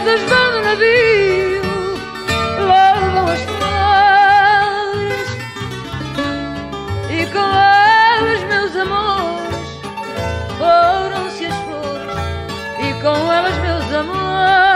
as asbando no navio levam as flores e com elas, meus amores, foram-se as flores e com elas, meus amores.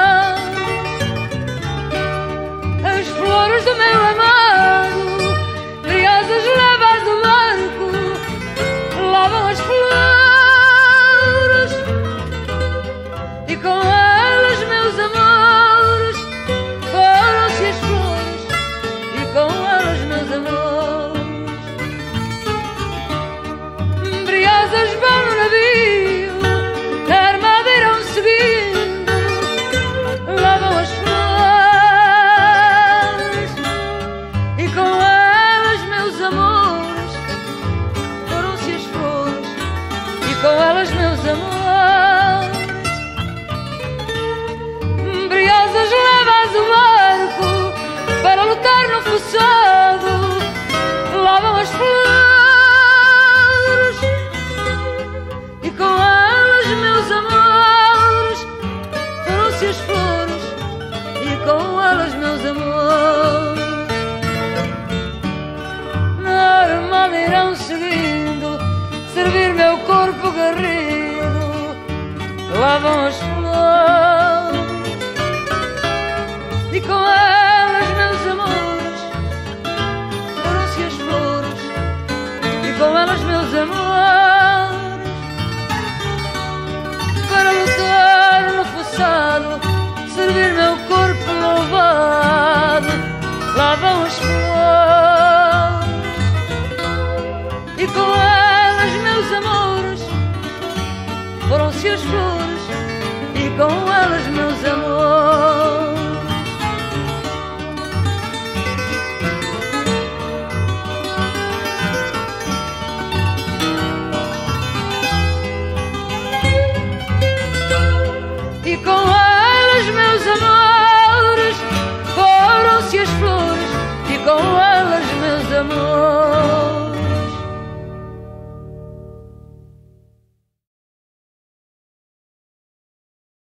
Meus amores. Na armada irão seguindo servir meu corpo garrido vão as flores. E com elas meus amores foram-se as flores. E com elas meus amores amores foram-se as flores e com elas meus amores